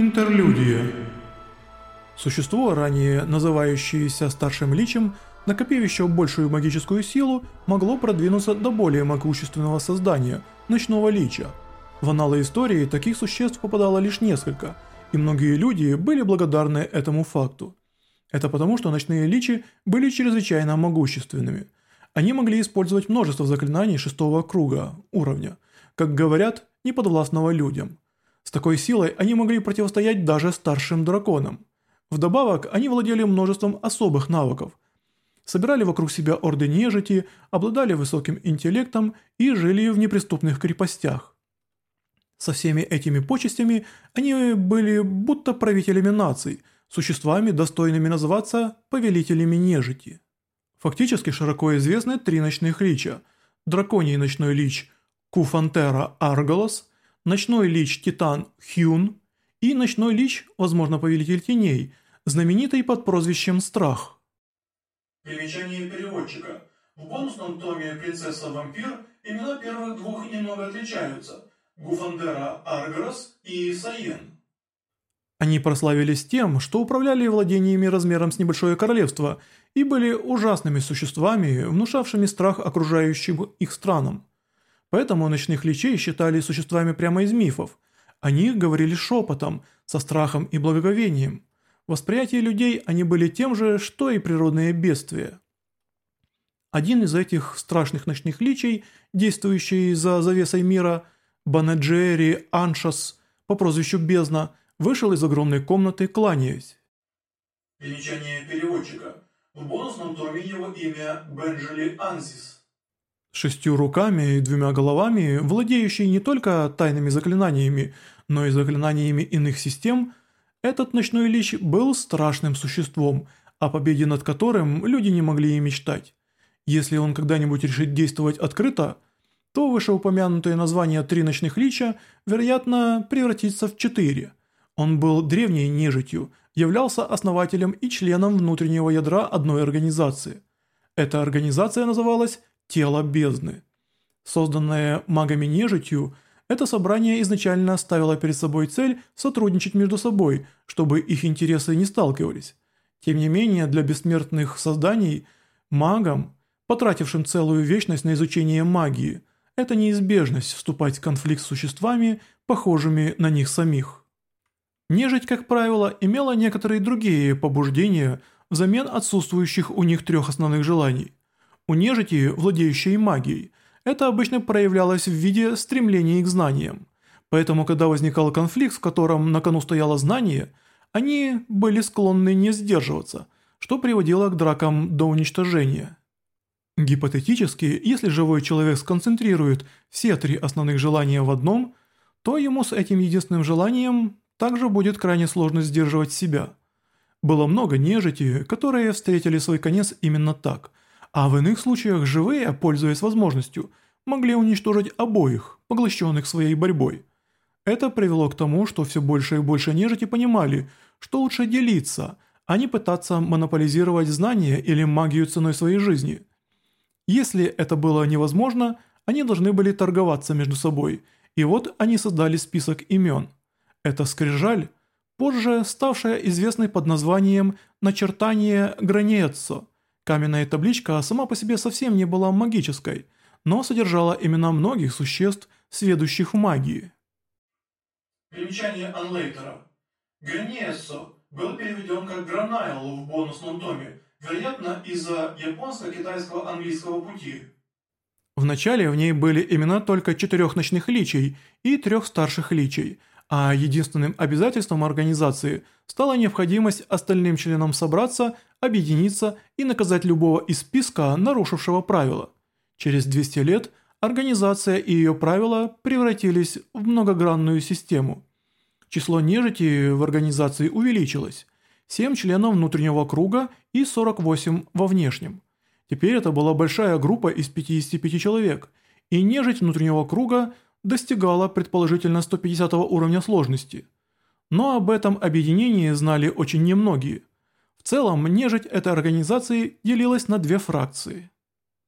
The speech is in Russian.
Интерлюдия. Существо, ранее называющееся Старшим Личем, накопив еще большую магическую силу, могло продвинуться до более могущественного создания – Ночного Лича. В аналы истории таких существ попадало лишь несколько, и многие люди были благодарны этому факту. Это потому, что Ночные Личи были чрезвычайно могущественными. Они могли использовать множество заклинаний шестого круга, уровня, как говорят, неподвластного людям – с такой силой они могли противостоять даже старшим драконам. Вдобавок, они владели множеством особых навыков. Собирали вокруг себя орды нежити, обладали высоким интеллектом и жили в неприступных крепостях. Со всеми этими почестями они были будто правителями наций, существами, достойными называться повелителями нежити. Фактически широко известны три ночных лича – драконий ночной лич Куфантера Арголос – ночной лич Титан Хюн и ночной лич, возможно, Повелитель Теней, знаменитый под прозвищем Страх. Примечание переводчика. В бонусном томе «Принцесса-вампир» имена первых двух немного отличаются – Гуфандера Аргрос и Саен. Они прославились тем, что управляли владениями размером с небольшое королевство и были ужасными существами, внушавшими страх окружающим их странам. Поэтому ночных личей считали существами прямо из мифов. О них говорили шепотом, со страхом и благоговением. В восприятии людей они были тем же, что и природные бедствия. Один из этих страшных ночных личей, действующий за завесой мира, Банаджери Аншас по прозвищу Бездна, вышел из огромной комнаты, кланяясь. Примечание переводчика. В бонусном томе его имя Бенджели Ансис шестью руками и двумя головами, владеющий не только тайными заклинаниями, но и заклинаниями иных систем, этот ночной лич был страшным существом, о победе над которым люди не могли и мечтать. Если он когда-нибудь решит действовать открыто, то вышеупомянутое название «Три ночных лича» вероятно превратится в четыре. Он был древней нежитью, являлся основателем и членом внутреннего ядра одной организации. Эта организация называлась тело бездны. Созданное магами-нежитью, это собрание изначально ставило перед собой цель сотрудничать между собой, чтобы их интересы не сталкивались. Тем не менее, для бессмертных созданий, магам, потратившим целую вечность на изучение магии, это неизбежность вступать в конфликт с существами, похожими на них самих. Нежить, как правило, имела некоторые другие побуждения взамен отсутствующих у них трех основных желаний. У нежити, владеющей магией, это обычно проявлялось в виде стремления к знаниям. Поэтому, когда возникал конфликт, в котором на кону стояло знание, они были склонны не сдерживаться, что приводило к дракам до уничтожения. Гипотетически, если живой человек сконцентрирует все три основных желания в одном, то ему с этим единственным желанием также будет крайне сложно сдерживать себя. Было много нежити, которые встретили свой конец именно так – а в иных случаях живые, пользуясь возможностью, могли уничтожить обоих, поглощенных своей борьбой. Это привело к тому, что все больше и больше нежити понимали, что лучше делиться, а не пытаться монополизировать знания или магию ценой своей жизни. Если это было невозможно, они должны были торговаться между собой, и вот они создали список имен. Это скрижаль, позже ставшая известной под названием «Начертание Граниеццо», Каменная табличка сама по себе совсем не была магической, но содержала имена многих существ, сведущих в магии. Примечание Анлейтера. Граниессо был переведен как Гранайл в бонусном томе, вероятно из-за японско-китайского английского пути. Вначале в ней были имена только четырех ночных личей и трех старших личей – а единственным обязательством организации стала необходимость остальным членам собраться, объединиться и наказать любого из списка, нарушившего правила. Через 200 лет организация и ее правила превратились в многогранную систему. Число нежити в организации увеличилось. 7 членов внутреннего круга и 48 во внешнем. Теперь это была большая группа из 55 человек, и нежить внутреннего круга – достигала предположительно 150 уровня сложности. Но об этом объединении знали очень немногие. В целом, нежить этой организации делилась на две фракции.